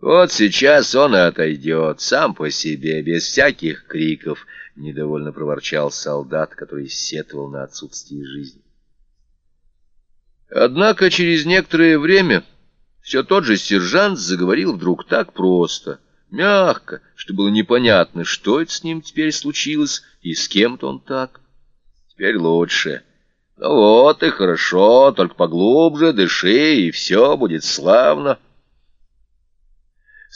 Вот сейчас он и отойдет, сам по себе, без всяких криков, — недовольно проворчал солдат, который сетовал на отсутствие жизни. Однако через некоторое время все тот же сержант заговорил вдруг так просто, мягко, что было непонятно, что это с ним теперь случилось и с кем-то он так. Теперь лучше. Ну вот и хорошо, только поглубже дыши, и все будет славно.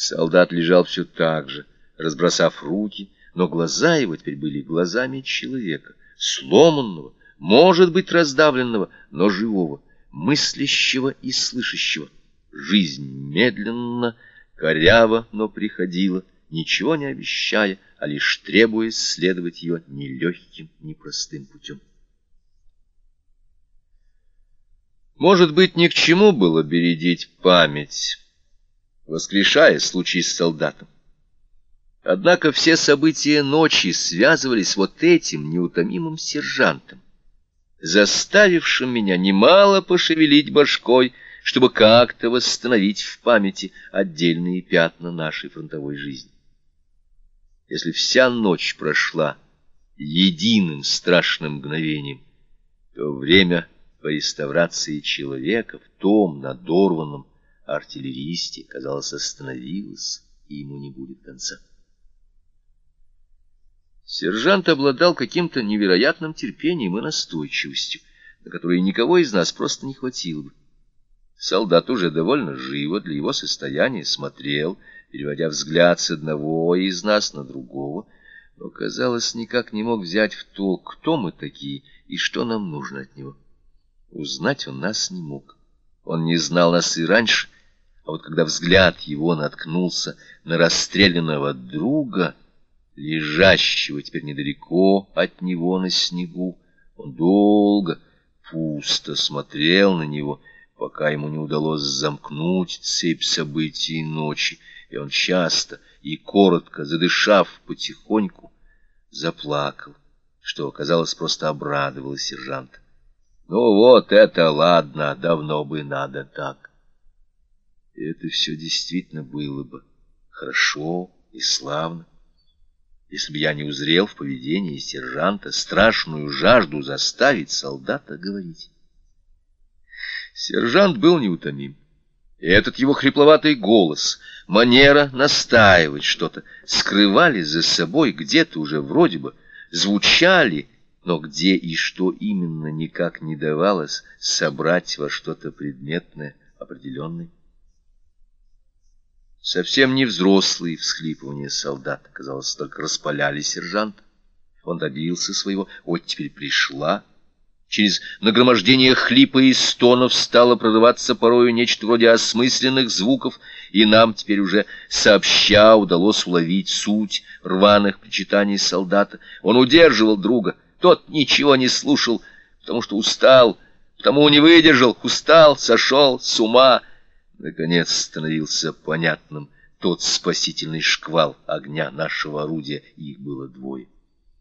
Солдат лежал все так же, разбросав руки, но глаза его теперь были глазами человека, сломанного, может быть, раздавленного, но живого, мыслящего и слышащего. Жизнь медленно, коряво, но приходила, ничего не обещая, а лишь требуя следовать ее ни легким, ни простым путем. Может быть, ни к чему было бередить память, воскрешая случай с солдатом. Однако все события ночи связывались вот этим неутомимым сержантом, заставившим меня немало пошевелить башкой, чтобы как-то восстановить в памяти отдельные пятна нашей фронтовой жизни. Если вся ночь прошла единым страшным мгновением, то время по реставрации человека в том надорванном, артиллеристе, казалось, остановилась, и ему не будет конца. Сержант обладал каким-то невероятным терпением и настойчивостью, на которые никого из нас просто не хватило бы. Солдат уже довольно живо для его состояния смотрел, переводя взгляд с одного из нас на другого, но, казалось, никак не мог взять в толк, кто мы такие и что нам нужно от него. Узнать он нас не мог. Он не знал нас и раньше, а вот когда взгляд его наткнулся на расстрелянного друга, лежащего теперь недалеко от него на снегу, он долго, пусто смотрел на него, пока ему не удалось замкнуть цепь событий ночи, и он часто и коротко, задышав потихоньку, заплакал, что, оказалось, просто обрадовало сержанта. Ну вот это ладно, давно бы надо так. И это все действительно было бы хорошо и славно, если бы я не узрел в поведении сержанта страшную жажду заставить солдата говорить. Сержант был неутомим. И этот его хрипловатый голос, манера настаивать что-то, скрывали за собой где-то уже вроде бы, звучали, но где и что именно никак не давалось собрать во что-то предметное, определенное. Совсем не взрослые всхлипывания солдат, казалось, только распаляли сержанта. Он добился своего, вот теперь пришла. Через нагромождение хлипа и стонов стало прорываться порою нечто вроде осмысленных звуков, и нам теперь уже сообща удалось уловить суть рваных причитаний солдата. Он удерживал друга, тот ничего не слушал, потому что устал, потому не выдержал, устал, сошел с ума, Наконец становился понятным тот спасительный шквал огня нашего орудия, их было двое.